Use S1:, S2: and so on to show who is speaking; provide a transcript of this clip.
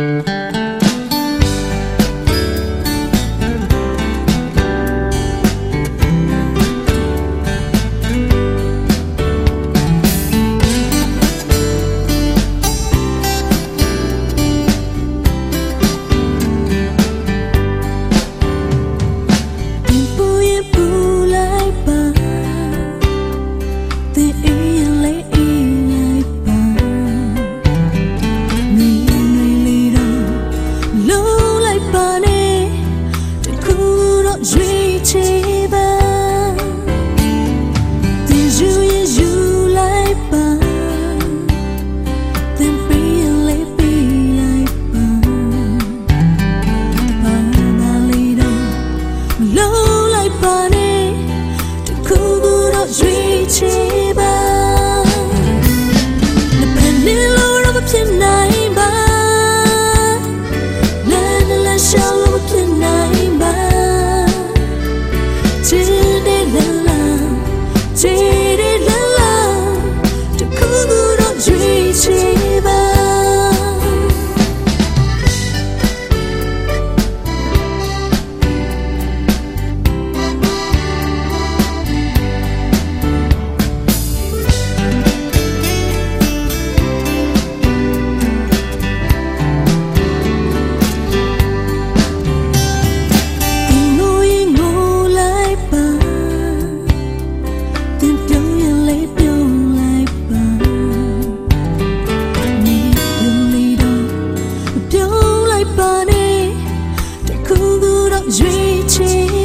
S1: Mm-hmm. 剧情 Juiz